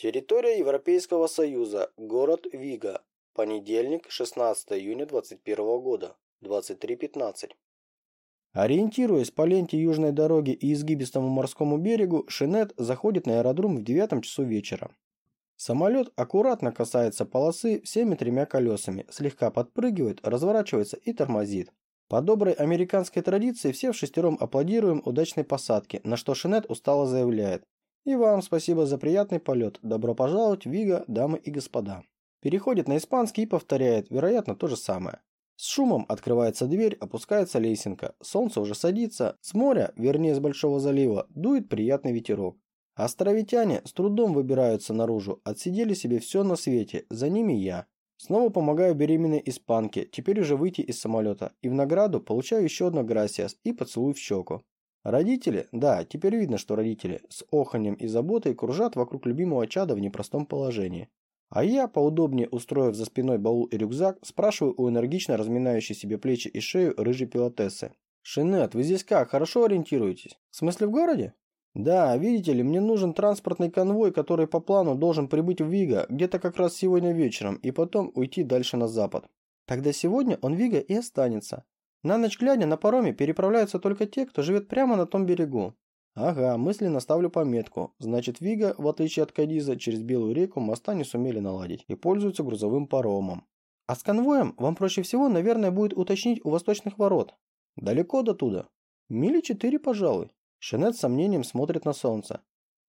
Территория Европейского Союза. Город Вига. Понедельник, 16 июня 2021 года. 23.15. Ориентируясь по ленте южной дороги и изгибистому морскому берегу, Шинет заходит на аэродром в 9 часу вечера. Самолет аккуратно касается полосы всеми тремя колесами, слегка подпрыгивает, разворачивается и тормозит. По доброй американской традиции все в шестером аплодируем удачной посадке, на что Шинет устало заявляет. И вам спасибо за приятный полет. Добро пожаловать Вига, дамы и господа. Переходит на испанский и повторяет, вероятно, то же самое. С шумом открывается дверь, опускается лесенка. Солнце уже садится. С моря, вернее с Большого залива, дует приятный ветерок. Островитяне с трудом выбираются наружу, отсидели себе все на свете, за ними я. Снова помогаю беременной испанке, теперь уже выйти из самолета, и в награду получаю еще одно грасиас и поцелуй в щеку. Родители, да, теперь видно, что родители, с оханьем и заботой кружат вокруг любимого чада в непростом положении. А я, поудобнее устроив за спиной баул и рюкзак, спрашиваю у энергично разминающей себе плечи и шею рыжей пилотессы. «Шинет, вы здесь как, хорошо ориентируетесь? В смысле в городе?» «Да, видите ли, мне нужен транспортный конвой, который по плану должен прибыть в Вига где-то как раз сегодня вечером и потом уйти дальше на запад. Тогда сегодня он Вига и останется. На ночь глядя на пароме переправляются только те, кто живет прямо на том берегу. Ага, мысленно ставлю пометку. Значит, Вига, в отличие от Кадиза, через Белую реку моста не сумели наладить и пользуются грузовым паромом. А с конвоем вам проще всего, наверное, будет уточнить у восточных ворот. Далеко до туда? Мили четыре, пожалуй. Шинет с сомнением смотрит на солнце.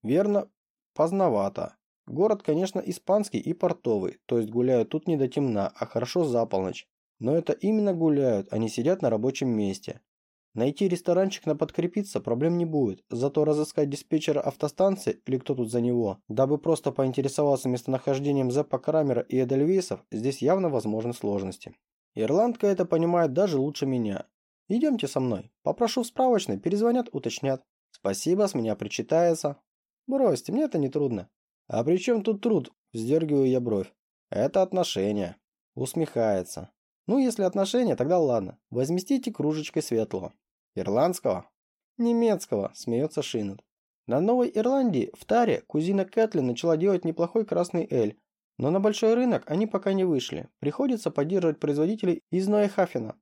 Верно, поздновато. Город, конечно, испанский и портовый, то есть гуляют тут не до темна, а хорошо за полночь. Но это именно гуляют, они сидят на рабочем месте. Найти ресторанчик на подкрепиться проблем не будет, зато разыскать диспетчера автостанции или кто тут за него, дабы просто поинтересоваться местонахождением Зеппа Крамера и Эдельвейсов, здесь явно возможны сложности. Ирландка это понимает даже лучше меня. Идемте со мной. Попрошу в справочной, перезвонят, уточнят. Спасибо, с меня причитается. Бросьте, мне это не трудно. А при чем тут труд? Вздергиваю я бровь. Это отношения. Усмехается. Ну, если отношения, тогда ладно. Возместите кружечкой светлого. Ирландского? Немецкого, смеется Шинет. На Новой Ирландии, в Таре, кузина Кэтлин начала делать неплохой красный эль. Но на большой рынок они пока не вышли. Приходится поддерживать производителей из Ноехафена.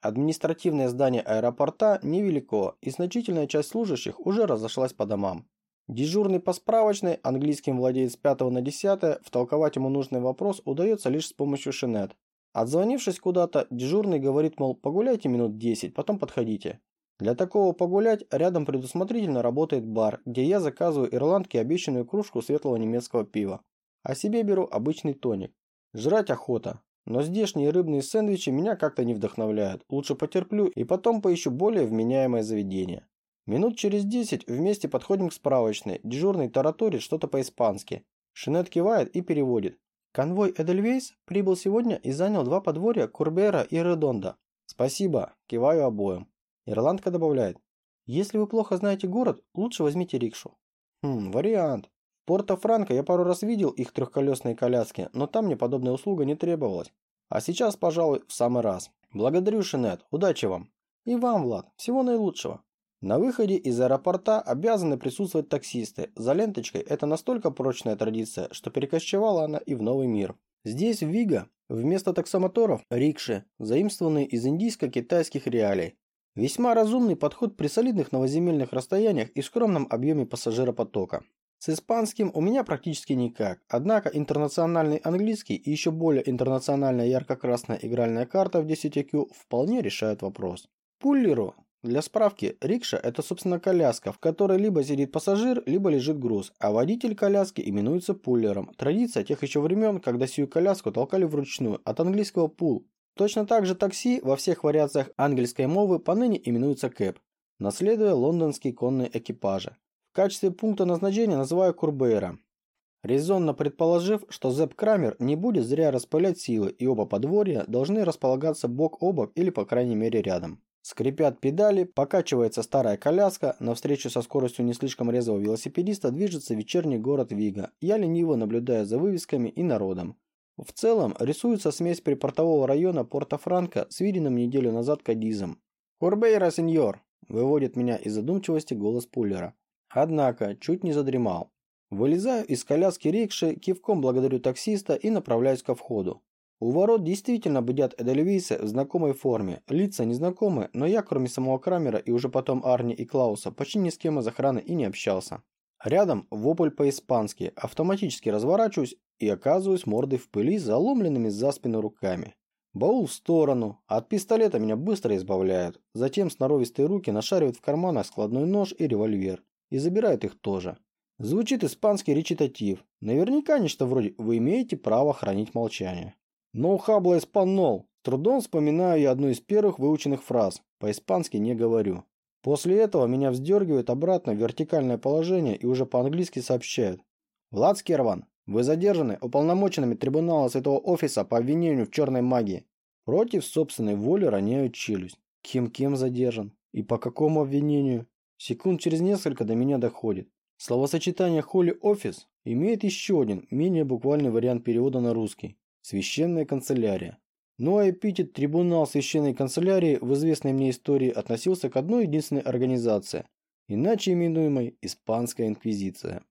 Административное здание аэропорта невелико, и значительная часть служащих уже разошлась по домам. Дежурный по справочной, английским владеет с 5 на 10, втолковать ему нужный вопрос удается лишь с помощью шинет. Отзвонившись куда-то, дежурный говорит, мол, погуляйте минут 10, потом подходите. Для такого погулять рядом предусмотрительно работает бар, где я заказываю ирландке обещанную кружку светлого немецкого пива. А себе беру обычный тоник. Жрать охота. Но здешние рыбные сэндвичи меня как-то не вдохновляют. Лучше потерплю и потом поищу более вменяемое заведение. Минут через 10 вместе подходим к справочной. Дежурный тараторит что-то по-испански. Шинет кивает и переводит. Конвой Эдельвейс прибыл сегодня и занял два подворья Курбера и Редонда. Спасибо, киваю обоим. Ирландка добавляет. Если вы плохо знаете город, лучше возьмите рикшу. Хм, вариант. В Порто-Франко я пару раз видел их трехколесные коляски, но там мне подобная услуга не требовалась. А сейчас, пожалуй, в самый раз. Благодарю, Шинет. Удачи вам. И вам, Влад. Всего наилучшего. На выходе из аэропорта обязаны присутствовать таксисты. За ленточкой это настолько прочная традиция, что перекочевала она и в новый мир. Здесь, в Вига, вместо таксомоторов – рикши, заимствованные из индийско-китайских реалий. Весьма разумный подход при солидных новоземельных расстояниях и скромном объеме пассажиропотока. С испанским у меня практически никак, однако интернациональный английский и еще более интернациональная ярко-красная игральная карта в 10 IQ вполне решают вопрос. Пуллеру для справки, рикша – это, собственно, коляска, в которой либо сидит пассажир, либо лежит груз, а водитель коляски именуется пуллером. Традиция тех еще времен, когда сию коляску толкали вручную, от английского «пул». Точно так же такси во всех вариациях английской мовы поныне именуется кэб, наследуя лондонские конные экипажи. В качестве пункта назначения называю Курбейра. Резонно предположив, что Зепп Крамер не будет зря распылять силы, и оба подворья должны располагаться бок о бок или по крайней мере рядом. Скрипят педали, покачивается старая коляска, навстречу со скоростью не слишком резвого велосипедиста движется вечерний город Вига. Я лениво наблюдаю за вывесками и народом. В целом, рисуется смесь припортового района Порто-Франко с виденным неделю назад Кадизом. «Курбейра, сеньор!» – выводит меня из задумчивости голос Пуллера. Однако, чуть не задремал. Вылезаю из коляски рикши, кивком благодарю таксиста и направляюсь ко входу. У ворот действительно бдят эдельвейсы в знакомой форме. Лица незнакомы, но я, кроме самого Крамера и уже потом Арни и Клауса, почти ни с кем из охраны и не общался. Рядом вопль по-испански, автоматически разворачиваюсь и оказываюсь мордой в пыли, заломленными за спину руками. Баул в сторону, от пистолета меня быстро избавляют. Затем сноровистые руки нашаривают в карманах складной нож и револьвер. И забирают их тоже. Звучит испанский речитатив. Наверняка нечто вроде «Вы имеете право хранить молчание». «No habla español». Трудом вспоминаю я одну из первых выученных фраз. По-испански не говорю. После этого меня вздергивают обратно в вертикальное положение и уже по-английски сообщают. «Влад Скерван, вы задержаны уполномоченными трибунала Святого Офиса по обвинению в черной магии. Против собственной воли роняют челюсть. Кем-кем задержан? И по какому обвинению? Секунд через несколько до меня доходит. Словосочетание «Холли Офис» имеет еще один, менее буквальный вариант перевода на русский. Священная канцелярия. Ну а эпитет «Трибунал Священной канцелярии» в известной мне истории относился к одной единственной организации, иначе именуемой Испанская Инквизиция.